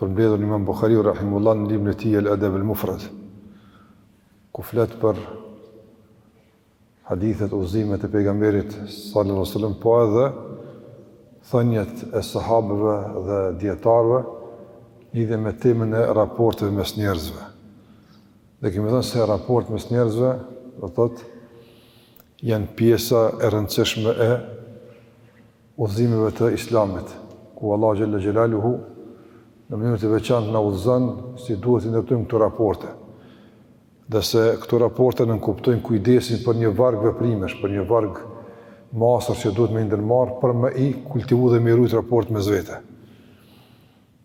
përmbledhur nga Imam Buhariu rahimullah në librin e tij El Adab El Mufrad, ku flet për hadithet udhëzimet e pejgamberit sallallahu alajhi wasallam, po edhe thëniet e sahabëve dhe dijetarëve lidhje me temën e raporteve mes njerëzve. Dhe kemi thënë se raportet mes njerëzve, domethënë, janë pjesa e rëndësishme e udhëzimeve të Islamit, ku Allahu xhalla xhelaluhu në mënyrë të veçantë na udhëzon si duhet t'i ndërtojmë këto raporte. Dhe se këto raporte nënkuptojnë kujdesin për një varg veprimesh, për një varg masër që duhet me i ndërmarrë për me i kultivu dhe me i rujt raportet mes vete.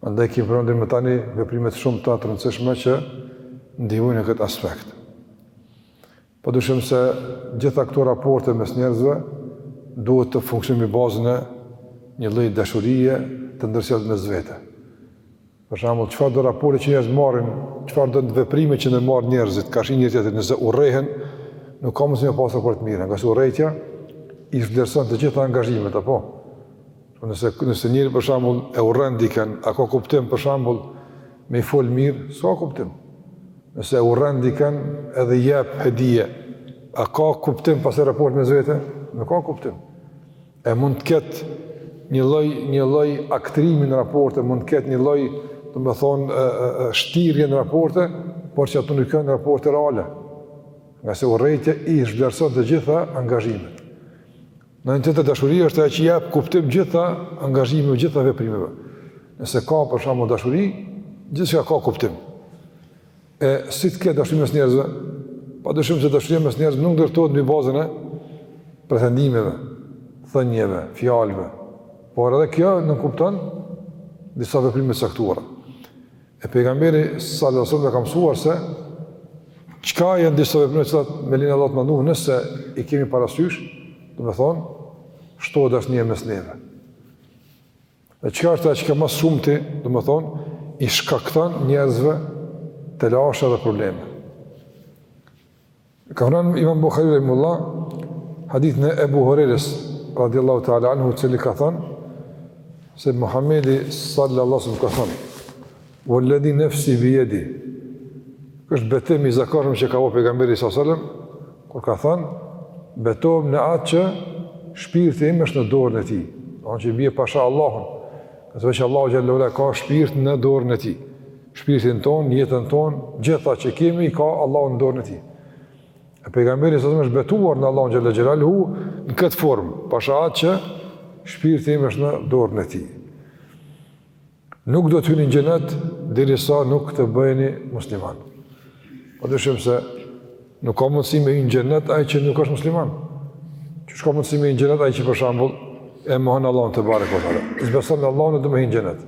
Andaj kemi përmendur deri tani veprime shumë të rëndësishme që ndihmojnë në këtë aspekt. Padyshim se gjitha këto raporte mes njerëzve duhet të funksionojnë mbi bazën e një lloj dashurie të ndërsjellë mes vete. Për shembull, çfarëdo raporti që njerëzit marrin, çfarëdo veprime që ndërmarrin njerëzit, karshi njëri-tjetrit, nëse urrehen, nuk ka mundësi me pas raporte të mira, ngase urrejtja i zhvlerëson të gjitha angazhimet, apo? Nëse, nëse njeri për shembull e urren dikën, a ka kuptim për shembull me i fol mirë, s'ka kuptim. Nëse e urren dikën edhe i jep hedije, a ka kuptim pastaj raporti mes vete? Nuk ka kuptim. E mund të ketë një lloj, një lloj aktrimi në raporte, mund të ketë një lloj, domethënë, shtirje në raporte, por që ato nuk janë raporte reale. Ngase urrejtja i zhvlerëson të gjitha angazhimet. Në anën tjetër dashuria është ajo që i jep kuptim gjitha angazhimeve, gjitha veprimeve. Nëse ka për shembull dashuri, gjithçka ka kuptim. E si të ketë dashuri mes njerëzve? Pa dyshim se dashuria mes njerëzve nuk ndërtohet mbi bazën e pretendimeve, thënieve, fjalëve. Por edhe kjo nënkupton disa veprime të caktuara. E pejgamberi sallallahu alajhi wasallam ka mësuar se çka janë disa veprime që me lejen e Allahut të madhëruar nëse i kemi parasysh, domethënë, shtohet dashnia mes neve. Dhe çka është ajo që më së shumti, domethënë, i shkakton njerëzve telashe dhe probleme. Ka vënë Imam Buhari rahimullah, hadithin e Ebu Hurejrës, radiallahu ta'ala anhu, i cili ka thënë, se Muhammedi sallallahu sallam ka thënë, Walladhi nefsi bijedihi, është betim i zakonshëm që e ka bo pejgamberi sallam, kur ka thënë, betohem në atë që shpirti im është në dorën e tij, që i bie pasha Allahun, se veç Allahu xhelle xhelaluhu e ka shpirtin në dorën e tij, Shpirtin tonë, jetën tonë, gjitha që kemi, ka Allahu në dorën e tij. E pejgamberi sa është betuar në Allahun xhel-le xhelaluhu në këtë formë, pasha atë që shpirti im është në dorën e tij. Nuk do të hyni në xhenet derisa nuk të bëheni musliman. Po dihet se nuk ka mundësi me hy në xhenet ai që nuk është musliman. Qysh ka mundësi me hy në xhenet ai që për shembull e mohon Allahun tebareke ve teala. S'beson Allahun do të hyjë në xhenet.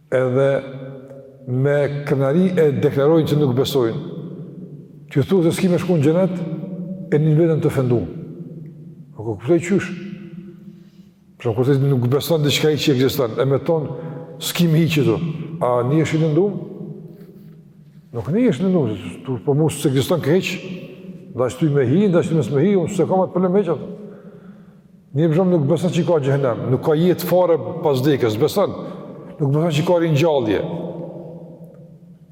Edhe me krenari e deklarojnë që nuk besojnë. Kur i thue s'ki me shku në xhenet, e nin veten të ofendum. Nuk e kuptoj qysh. Pra kur të nuk beson diçka që ekziston, e me thonë, s'ki me hi qaty. A nihesh i lëndum? Nuk nihesh i lëndum, se për mu s'ekziston hiç. Deshe ti me hi, deshe ti mos me hi, unë s'e kam atë problem hiç atë. Një person nuk beson që ka xhehenem, nuk ka jetë fare pas vdekjes, beson. Nuk beson që ka ringjallje.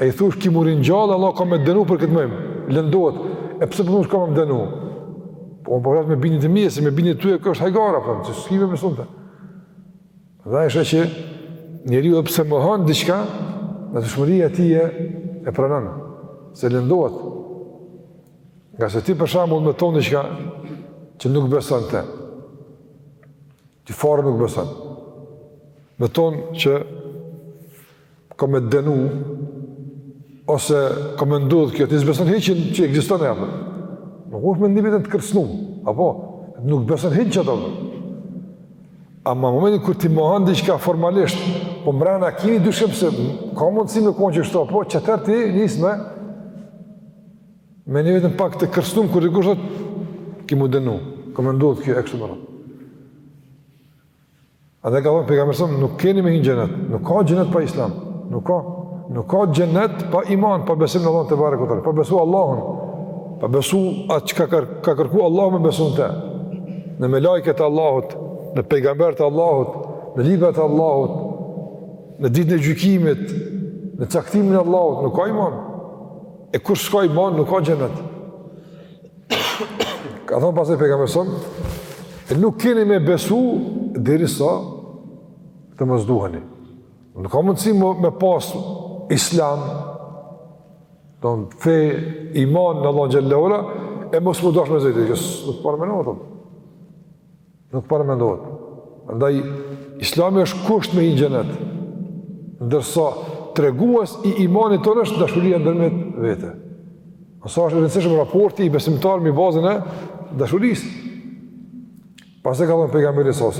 E i thush ki m'u ringjallë, Allahu ka me të dënu për këtë mohim. Lëndohet. E pse për mu ka më dënu? Po po rri me bindje të mia, se me bindje tue kish hajgara, po ti s'ke më sonte. Dihet që njeriu edhe pse mohon diçka, në brendësinë e tij e pranon se lëndohet. Nga se ti për shembull me thonë diçka, që nuk beson të, që fare nuk beson, me thonë që ka me dënu, ose ka me ndodhë kjo, ti s'beson hiç që ekziston e apër. Nuk ki me ndi veten të kërcnum, apo, nuk beson hiç që ato. Ama në momentin kur ti mohon diçka formalisht, po mrena ki ni dyshim se ka mundësi me konë qashtu, po, qatëherë ti nis me, Me ni veten pak të kërcnum, kur dikush thot, ki m'u dënu, ka me ndodhë kjo e kështu me radhë. Andaj ka thonë pejgamberi a.s., nuk keni me hi në xhenet, nuk ka xhenet pa islam, nuk ka, nuk ka xhenet pa iman, pa besim në Allah tebareke ve teala, pa besu Allahun, pa besu atë që ka, kër, ka kërku Allahu me besu në te, në melaiket e Allahut, në pejgambert e Allahut, në librat e Allahut, në ditën e gjykimit, në caktimin e Allahut, nuk ka iman, E kur s'ka iman nuk ka xhenet. Ka thonë pastaj pejgamberi a.s., e nuk keni me besu derisa të mos duheni. Nuk ka mundësi më, me pas islam, domethënë iman në Allahun xhel-le e mos m'u dashtë mes vete, e kësë nuk paramendohet Nuk paramendohet. Prandaj, islami është kusht me hi në xhenet. Ndërsa, tregues i imanit tonë është dashuria ndërmet vete. Sa është i rëndësishëm raporti i besimtarëve mbi bazën e dashurisë. Pastaj ka thënë pejgamberi s.a.s.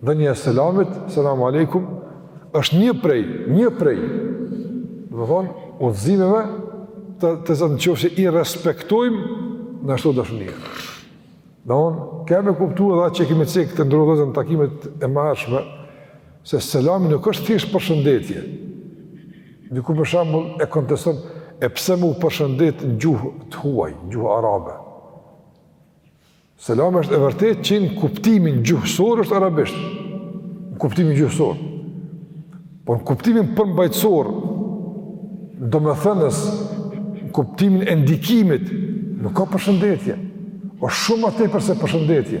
Dhënia e selamit, selamu alejkum, është një prej, një prej, domethënë, udhëzimeve të, të Zotit që në qoftë se i respektojmë na shtohet dashnia. Domethënë, e kemi kuptu edhe atë që kemi cekë te ndërdijshëm në takimit e mëhershme, se selami nuk është thjesht përshëndetje. Dikush për shembull e konteston, e pse me u përshëndet në gjuhë të huaj, në gjuhë arabe. Selami është e vërtet që në kuptimin gjuhësor është arabisht. Në kuptimin gjuhësor. Por në kuptimin përmbajtësor, domethënës, në kuptimin e ndikimit, nuk ka përshëndetje. Osht shumë ma tepër se përshëndetje.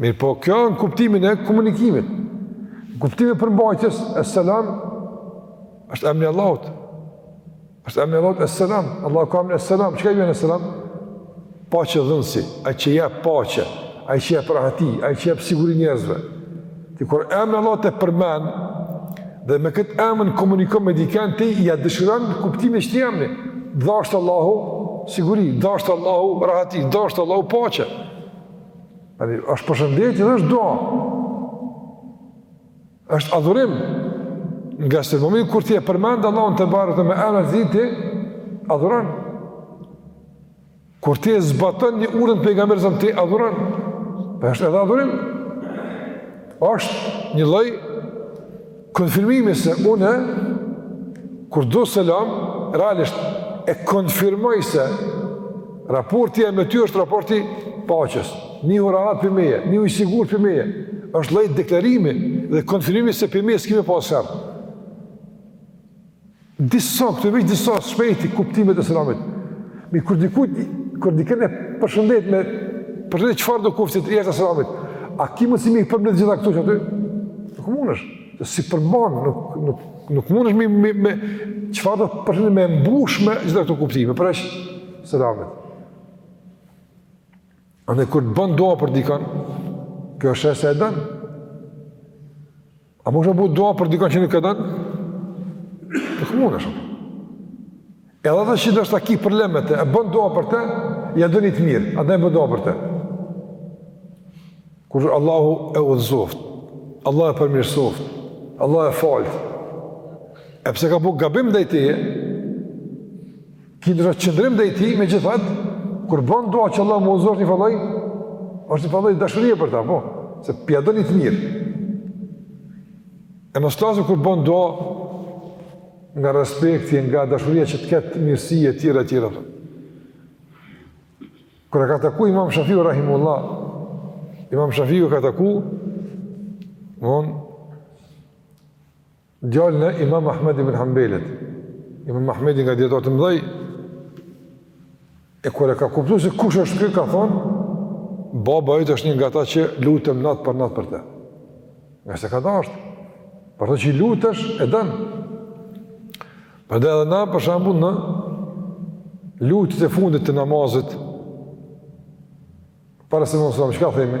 Mirëpo, kjo në kuptimin e komunikimit. Në kuptimin e përmbajtjes, es-selam, është emni i Allahut. Është emni i Allahut, es-selam. Allahu ka emnin es-selam. Çka i bjen es-selam? Paqedhënësi, ai që jep paqe, ai që jep rahati, ai që jep siguri njerëzve. Ti kur emnin e Allahut e përmen, dhe me këtë emën komunikon me diken, ti ia dëshiron në kuptimin e atij emni. T'dhashtë Allahu, siguri, t'dhashtë Allahu, rahati, t'dhashtë Allahu, paqe. Ani, është përshëndetje, edhe është dua. është adhurim. Ngase momentin, kur ti e përmend Allahun tebareke me emnin e tij, ti adhuron. Kur ti e zbaton një urdhën të Pejgamberit alejhi selam, ti adhuron. është edhe adhurim. është një lloj konfirmimi se unë, kur jap selam, realisht e konfirmoj se raporti jem me ty është raport i paqes, ndihu rehat prej meje, ndihu i sigurt prej meje, është lloj deklarimi dhe konfirmimi se prej meje s'ki me pasë sherr. Disa, këto veç disa, shpejti, kuptimet e selamit. Mirë, kur dikujt, kur dikën e përshëndet me, përshëndet çfarëdo qoftë jashtë selamit, a ki mundësi me i përmbajt të gjitha këto aty? Nuk munesh, që s'i përmban, nuk, nuk, nuk munesh me, me, me çfarëdo përshëndetje me i mbush të gjitha këto kuptime, përveç selamit. Andaj kur ti bën dua për dikën, kjo është shenjë se e don, A munesh me bo dua për dikën që nuk e don? Nuk munesh. Edhe atë që ndoshta ki problem me të, e bën dua për të, ja don të mirën, andaj e bën dua për të. Kur Allahu e udhëzoft, Allahu e përmirësoft, Allahu e faltë. Edhe pse ka bo gabim ndaj teje? Ki një qëndrim ndaj tij megjithatë kur bën dua që Allahu me udhëzu, njëfar lloj, është njëfar lloj dashurie për ta, po, se po ia don një të mirë. E mos të flasim kur bën dua nga respekti, nga dashuria që të ketë mirësi e tjera e tjera. Kur e ka taku imam Shafiu rahimehullah, imam Shafiu ka taku, mon, Djalin e Imam Ahmed ibn Hanbelit. Imam Ahmedi nga dijetarët e mdhej, e kur e ka kuptu se kush është ky, ka thonë, baba yt është një nga ata që lutem natë për natë për te. Ngase e ka dasht, për atë që i lutesh, e don. Prandaj edhe na, për shembull, në lutjet e fundit të namazit, para se me dhanë selam, çka themi?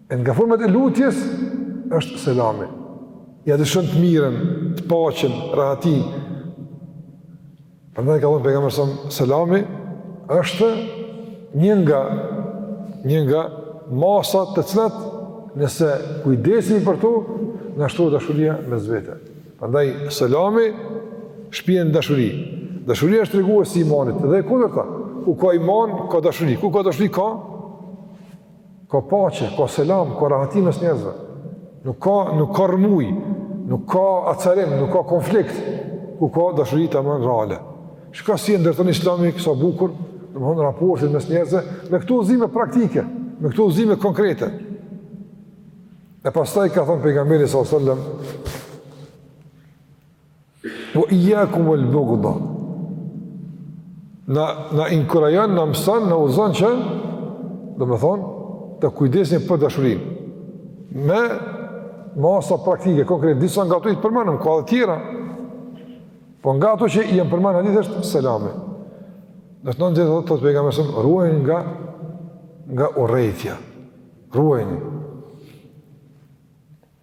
E nga format e lutjes është selami. Ia dëshiron të mirën, të paqen, rahatinë. Prandaj ka thonë pejgamberi s.a.s. selami është një nga një nga masat të cilat nëse kujdesemi për to, na shtohet dashuria mes vete. Prandaj, selami shpie në dashuri. Dashuria është tregues i imanit dhe e kundërta. Ku ka iman, ka dashuri. Ku ka dashuri, ka ka paqe, ka selam, ka rahati mes njerëzve. Nuk ka, nuk ka rrëmujë, nuk ka acarim, nuk ka konflikt, ku ka dashuri tamam reale. Shiko si e ndërton islami sa bukur, domethënë raportin mes njerëzve, me këto udhëzime praktike, me këto udhëzime konkrete. E pastaj ka thonë pejgamberi s.a.s. Ve ijjakum vel bugda, na, na inkurajon, na mëson, na udhëzon që, domethënë, të kujdesemi për dashurinë. Me masa praktike, konkrete, disa nga ato i përmendëm, ka edhe tjera. Po nga ato që janë përmend në hadith është selami. Në anën tjetër, thotë pejgamberi s.a.s., ruajuni nga, nga urrejtja. Ruajuni.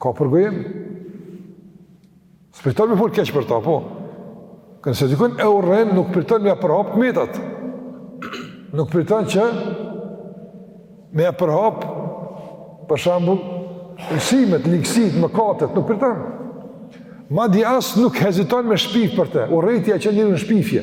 Ka përgojim. S'priton me folë keq për ta, po. Nëse dikënd e urren, nuk priton me ja përhapë të metat. Nuk priton që me ja përhapë, për shembull, lëshimet, ligësitë, mëkatet, nuk priton. Madje as nuk heziton me shpifë për te. Urrejtja e çon njeriun në shpifje.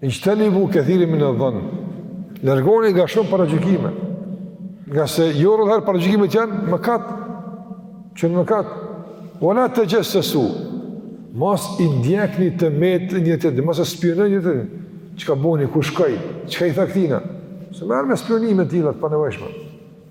Ixhtenibu kethiren minedh-dhann. Largohuni nga shumë paragjykime. Ngase jo rrallëherë paragjykimet janë mëkat. Çon në mëkat. Ve la texhessesu. Mos i ndjekni të metat njëni-tjetrit, mos e spiononi njëni-tjetrin. Çka boni, ku shkoi, çka i tha këtina. Se me u marrë me spionime të tilla të panevojshme.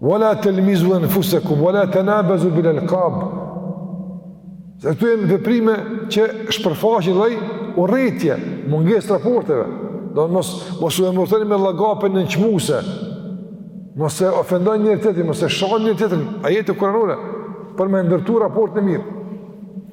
Wala talmizu anfusakum wala tanabazu bil alqab. Se këtu janë veprime që shpërfaqin lloj urrejtje, mungesë raporteve. Do mos, mos u emërtoni me llagape nënçmuse. Mos e ofendoni njëri-tjetrin, mos e shani njëri-tjetrin. Ajete kuranore për me ndërtu raportin e mirë.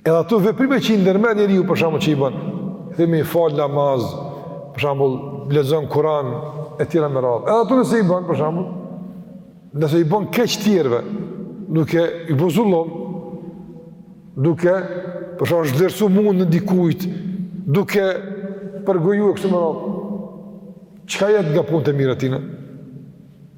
Edhe ato veprime që i ndërmerr njeriu për shembull që i bën. Themi fal namaz, për shembull lexon Kur'an e tjera me radhë. Edhe ato nëse i bën për shembull, nëse i bën keq tjerëve, duke i bo zullum, duke për shembull zhvlerësu mundin e dikujt, duke përgojuar kështu me radhë. Çka jet nga punët e mira tina?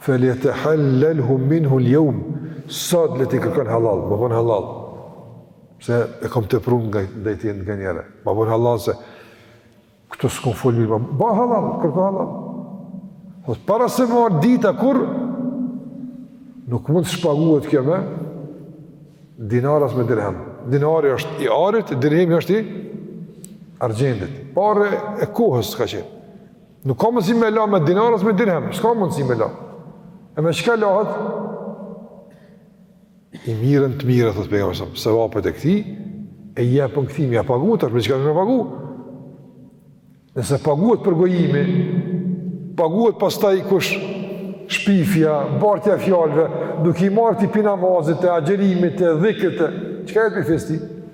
Felyetehallelhu minhu ljoum, sot le t'i kërkon hallall, ma bën hallall, se e kam të prunë nga, nga i ti nga njëre, ma bën hallall se këtu s'kom folë mirë, ma bën hallall, kërko hallall. Thot, para se me ardh dita, kur nuk mund të shpaguhet kjo me dinar as me dirhem. Dinari është i arit, dirhemi është i argjendit. Pare e kohës ka qenë. Nuk ka mundësi me la me dinar as me dirhem, s'ka mundësi me la. E me çka lahet? I merren të mirat, thotë pejgamberi sa, sevapet e këtij, i jepen këtij, me ia pagu. Tash me çka me pagu? Nëse paguhet përgojimi, paguhet pastaj kush shpifja, bartja e fjalëve, duke i marrë ti pi namazit e agjërimit e dhikrit e, çka jet për fundi?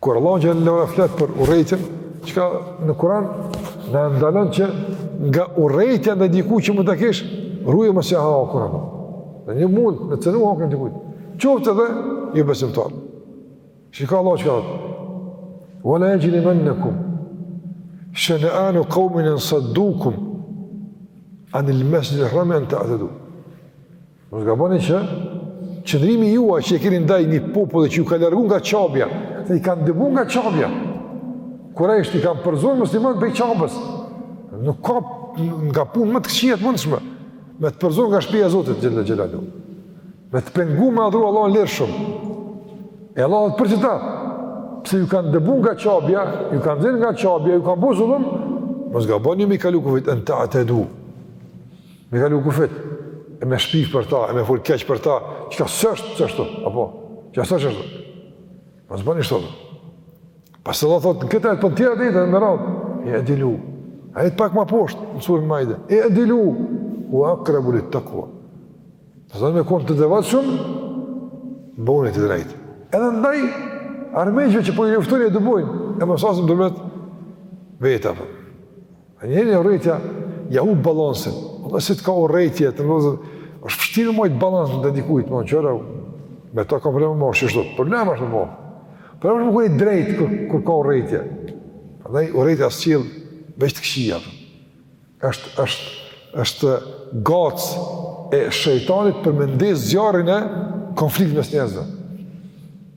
Kur Allahu xhelle xhelaluhu flet për urrejtjen, çka në Kuran, na ndalon që nga urrejtja ndaj dikujt që mund të kesh, urrejmë, se ja o Kuran. Ne nuk mund me cenu hakën e dikujt. Qoftë edhe, jobesimtarë. Çka Allahu çka thotë? Wala jexhrimennekum sheneanu kaumin en saddukum anil mesxhidil harami en ta'tedu. Mos gaboni që qëndrimi juaj që e keni ndaj një populli që ju ka larguar nga çabja, dhe i kanë dëbuar nga çabja. Kurejshët i kanë përzënë muslimanët prej çabes. Nuk ka nga punë më të këqija të mundshme me të përzur nga shtëpia e Zotit xhel xhelalu. Me të penguar me adhuru Allahun lirshëm. E Allahu thotë: edhe pse ju kanë dëbuar nga çabja, ju kanë dëbu nga çabja, ju kanë bo zullum, mos gaboni mi kalu kufijt, en ta'tedu Me kalu kufijt, e me shpif për ta, e me fol keq për ta, çka s'është që është, apo, çka s'është që është. Mos e bani kështu. Pastaj thotë, në këtë ajet e tjera me radhë, i'dilu. Ajete pak ma poshtë, në suren Maide, i'dilu, huve akrebu lit-tekua. A doni me konë të devotshëm, bëhuni të drejtë. Edhe ndaj, armiqve që po ju luftojnë e dëbojnë, e më së pari ndërmjet vetë, apë. Njeri urrejtja, ja hup balansin. Nëse ti ke urrejtje, të nëzër, është vështirë me majtë balansin të dikujtë, më në qëra, me ta ka problemë më është qështu, problem është më bërë. Problem është me qenë i drejtë kur, kur ka urrejtje. Prandaj urrejtja sjell, veç të këqija. është, është, është gacë e shejtanit për me ndezë zjarrin e konfliktit mes njerëzve.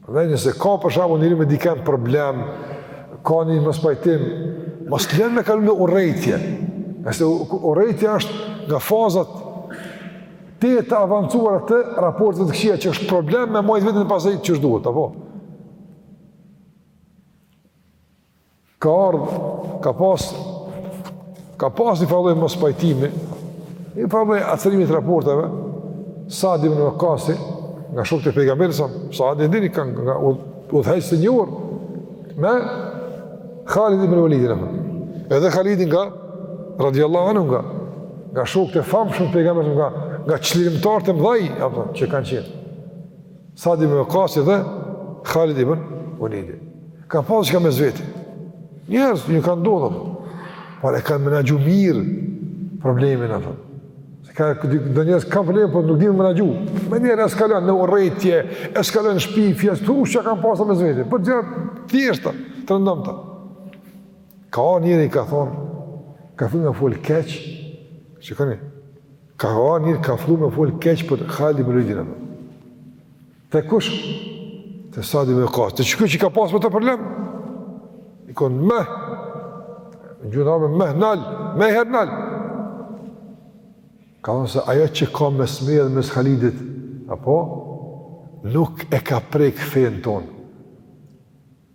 Prandaj nëse ka për shembull njeri me dikën problem, ka një mospajtim, mos lënë me kalu në urrejtje. Se urrejtja është nga fazat të të avancuara të raporteve të këqija që është problem me majt veten pastaj qysh duhet, apo? Ka ardhë, ka pasë, ka pasë një farloj mos pajtimi, një farloj acarimi të raporteve, Sad ibn Waqasi, nga shokët e pejgamberit, sa, Sadi ndini ka nga udhëheqës të njohur, me Khalid ibn Walidin, amë. edhe Khalidin nga, radiallahu anu nga, nga shokët e famshëm të pejgamberit, nga, nga çlirimtarët e mdhaj, amë, që kanë qenë. Sadi ibn Waqasi dhe Khalid ibn Walidi. Kanë pas çka mes veti. Njerës, u ka ndodhë, por e kanë menaxhu mirë problemin, apo. Se ka, dhe njerëz kanë probleme, por nuk dinë me menaxhu. Menjëherë eskalon në urrejtje, eskalon në shpifje, s'është që kanë pasë mes veti. Për gjëra të thjeshta, të rëndomta. Ka ardh njëri i ka thonë, ka fillu me fol keq, shikoni, Ka ardh njëri ka fillu me fol keq për Khalid ibn Walidin apo? Te kush? Te Sadi ibn Waqqas. Te ky që ka pas me të problem? I ka thon me gjuhën mos, nal, menjëherë nal. Ka thonë se ajo që ka mes meje dhe mes Halidit, apo, nuk e ka prek fenë tonë.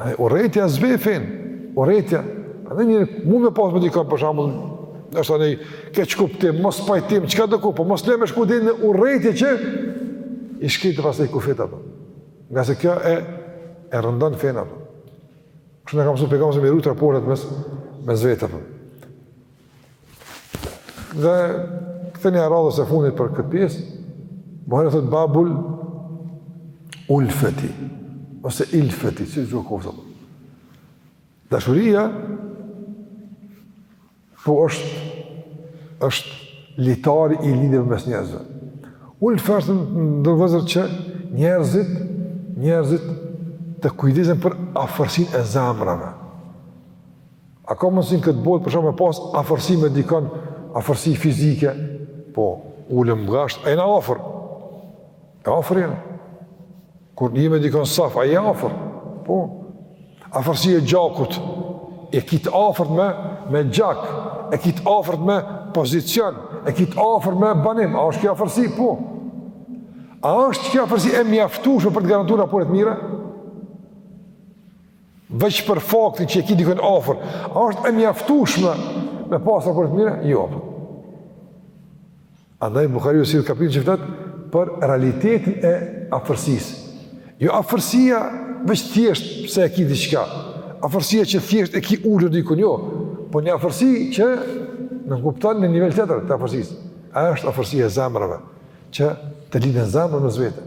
Dhe urrejtja zbeh fenë, urrejtja, edhe njeri mund me pas me dikon për shembull, ashtu najë keqkuptim, mospajtim, çka do ku, po mos le me shku deri në urrejtje që i shkel pastaj kufijt apo. Nga se kjo e, e rrënon fenë apo. Kështu na ka msu pejgamberi me rujt raportet mes, mes vete apo. Dhe thënia e radhës e fundit për këtë pjesë, Buhari thotë babul ulfeti, ose ilfeti, sido qoftë. Dashuria, po është, është litari i lidhjeve mes njerëzve. Ulfë është ndërkaq që njerëzit, njerëzit të kujdesen për afërsinë e zemrave. A ka mundësi në këtë botë për shembull me pas afërsi me dikon, afërsi fizike? Po, ule ngat, ai na afër. E afër jena. Kur je me dikon n'saf, ai e afër. Po, afërsi e gjakut, e ki t'afërt me, me gjak, e ki t'afërt me pozicion, e ki t'afërt me banim, a është kjo afërsi? Po, a është kjo afërsi e mjaftushme për të garantuar raporte t'mira? Veç për faktin që e ki dikon afër, a është e mjaftushme me pas raporte t'mira? Jo. Andaj Buhariu sjell kapitullin që flet për realitetin e afërsisë. Jo afërsia veç thjesht pse e ki diçka, afërsia që thjesht e ki ulur dikun, jo, po një afërsi që nënkupton një nivel tjetër të afërsisë. Është afërsia e zemrave, që të lidhen zemrat mes veti.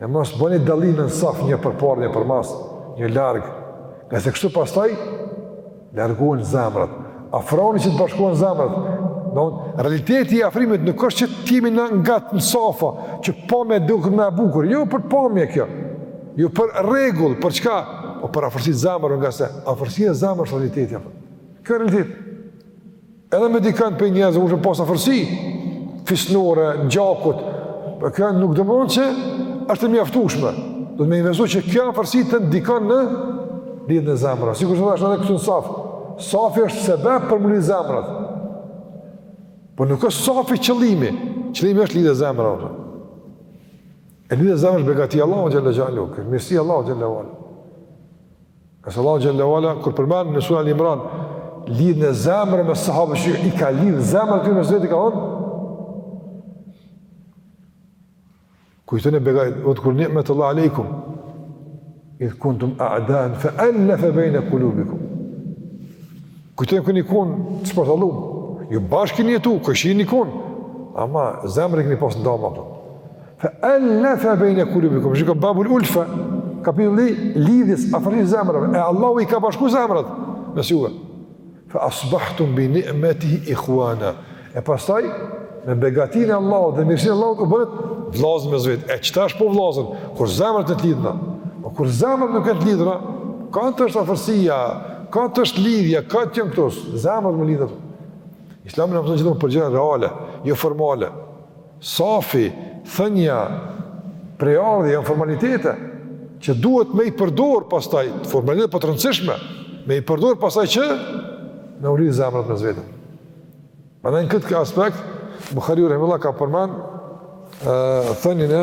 E mos bëni dallime në saf një përpar, një përmas, një larg, ngase kështu pastaj largohen zemrat. Afroni që të bashkohen zemrat. Do realiteti i afrimit nuk është që t'jemi ma ngat në safa, që pamja t'duket më bukur, jo për pamje kjo. Jo për rregull, për çka? Po për afërsi t'zemrave ngase afërsia e zemrave është realiteti apo. Kjo realitet. Edhe me dikon prej njerëzve, munesh me pas afërsi, fisnore, gjakut, po kjo nuk domethënë që është e mjaftushme. Duhet me investu që kjo afërsi të ndikon në lidhjen e zemrave. Sikur që është edhe këtu në saf. Safi është sebep për me lidh zemrat. Por nuk është safi qëllimi. Qëllimi është lidhja e zemrave. Po. E lidhja e zemrave është begati e Allahut xhel-le ve ala, mirësi e Allahut xhel-le ve ala. Ngase Allahu xhel-le ve ala kur përmend në suren Al-Imran lidhjen e zemrave të sahabëve që i ka lidh zemrat e tyne mes veti ka thonë kujtoni begatitë udhkuru ni'matallahi alejkum idh kuntum a'dan fa allafa baina qulubikum kujtoni kur keni kon të shpartallum ju bashkë keni jetu komshi keni kon ama zemrat i keni pas t'ndame po Fa allafa baina qulubikum. Shikoje babul ulfa, kapitulli i lidhjes, afërsisë s'zemrave. E Allahu i ka bashku zemrat mes juve. Fa asbahtum bi ni'matihi ikhwana. E pastaj me begatinë e Allahut dhe mirësinë e Allahut u bëhet vëllazë mes vetë. E çka është pra vëllazën? Kur zemrat janë të lidhna. Po kur zemrat nuk janë të lidhna, kot është afërsia, kot është lidhja, kot janë këto, zemrat me u lidh. Islami na mëson që t'jemi për gjëra reale, jo formale. Safi, thënia, prejardhja janë formalitete që duhet me i përdor pastaj, formalitete po të rëndësishme, me i përdor pastaj që me u lidh zemrat mes veti. Prandaj në këtë aspekt, Buhariu rahimehullah ka përmend thënien e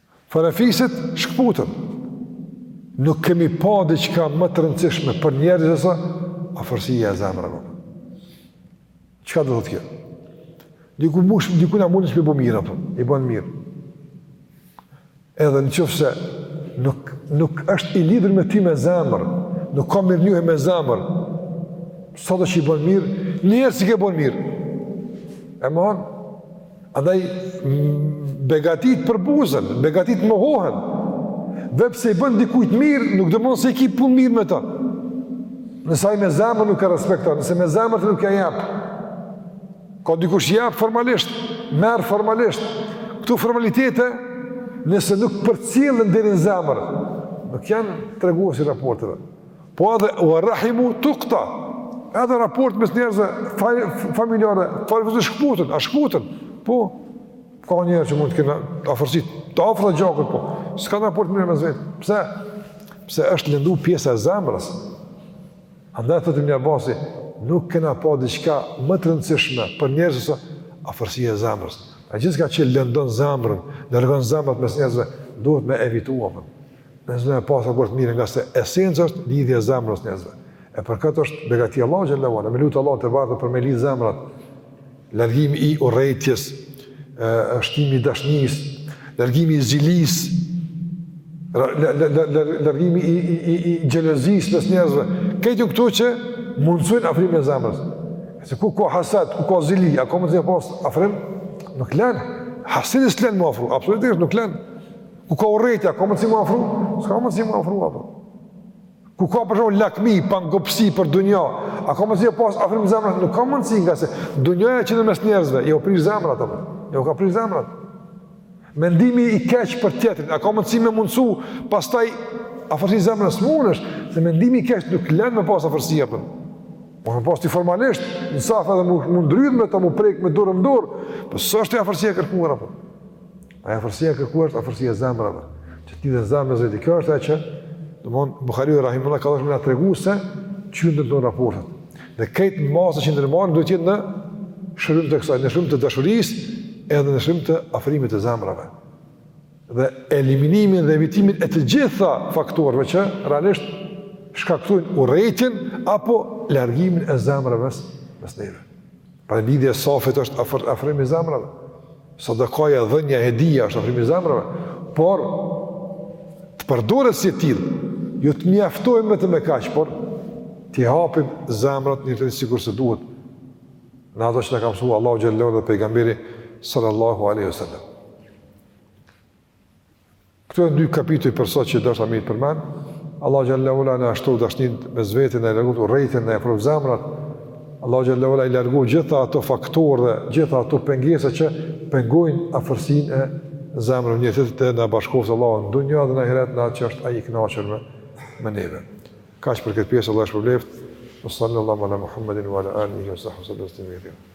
Farefiset shkëputen. Nuk kemi pa diçka ma të rëndësishme për njerëzit sa afërsia e zemrave. Çka do të thotë kjo? Dikujt, munsh, dikujt mundesh me bo mirë, apo, i bon mirë. Edhe në qoftë se nuk, nuk është i lidhur me ty me zemër, nuk ka mirënjohje me zemër, sado që i bon mirë, njeri s'i ke bon mirë. E mohon, Andaj, begatitë përbuzen, begatitë mohohen, dhe pse i bën dikujt mirë, nuk domon se i ki punët mirë me ta. Nëse ai me zemër nuk e respekton, nëse me zemër ti nuk ja jap. Ka dikush jap formalisht, merr formalisht. Këto formalitete, nëse nuk përcillen deri në zemër, nuk janë tregues i raporteve. Po edhe uerrahimu tukta, edhe raportet mes njerëzve, familjare, farefisnore shkëputen, a shkëputen, po, ka njerëz që mund të kenë afërsi, të afërt të gjakut, po, s'kanë raport mirë mes vete, pse? Pse është lëndu pjesa e zemrës, andaj thotë Ibn Abasi, nuk kena pa diçka më të rëndësishme për njerëz se afërsia e zemrës, e gjithçka që lëndon zemrën, largon zemrat mes njerëzve, duhet me evitu, apo. Ne zë e pa sa gurt mirë ngase esenca është lidhja e zemrës njerëzve. E për këtë është begati e Allahut xhele ue ala, me lut Allahun tebareke me lidh zemrat. Largimi i urrejtjes, shtimi i dashnisë, largimi i zilisë, largimi i i i i xhelozisë mes njerëzve. Krejt këto që mundësojnë afrimin e zemrës. Se ku ka hased, ku ka zili, a ka mundësi me pas afrim? Nuk lën. Hasedi s'lën me u afru, absolutisht nuk lën. Ku ka urrejtje, a ka mundësi me u afru? S'ka mundësi me u afru, apo? Ku ka për shembull lakmi, pangopsi për dunja, a ka mundësi me pas afrim zemrave? Nuk ka mundësi ngase dunjaja që hin mes njerëzve, jau prish zemrat, apo? Jau ka prish zemrat. Mendimi i keq për tjetrin, a ka mundësi me mundësu pastaj afërsinë e zemrës? S'mundet, se mendimi i keq nuk len me pas afërsi, apo? Po mun pas ti formalisht, në saf edhe mun ndrydh me të mun prek me dorë në dorë, po s'është ajo afërsia e kërkuar, apo? Ajo afërsia e kërkuar është afërsia e zemrave, që të lidhen zemrat mes veti. Kjo është ajo që, domon, Buhariu rahimehullah ka dashtë me na tregu se, qysh ndërton raportet. Dhe krejt masat që i ndërmarrim, duhet të jenë në shërbim të kësaj, në shërbim të dashurisë, edhe në shërbim të afrimit të zemrave. Dhe eliminimin dhe evitimin e të gjitha faktorëve që, realisht, shkaktojnë urrejtjen, apo largimin e zemrave mes neve. Pra lidhja e safit është afër afrim i zemrave. Sadakaja, dhënia, hedia është afrim i zemrave, por të përdoret si e tillë, jo të mjaftojmë vetëm me kaq, por t'i hapim zemrat njashtu sikurse duhet. Në ato që na ka mësu Allahu xhele ue ala dhe pejgamberi sallallahu alaihi wasallam. Këtu janë dy kapituj për sot që deshta me i përmen. Allah Gjallewala në ashtu dashnit me zvetin e lërgut u rejtin në e provë zemrat. Allah xhelle ve ala i largoftë gjitha ato faktorë dhe gjitha ato pengesa që pengojnë afërsinë e zemrave me një tjetër dhe na bashkoftë Allah në dunja dhe në ahiret në atë që është ai i knaqur me, me neve. Kaq për këtë pjesë Allah është përbleft. Sallallahu ala Muhammedin wa ala alihi wa sahbihi sallallahu alaihi wa sallam.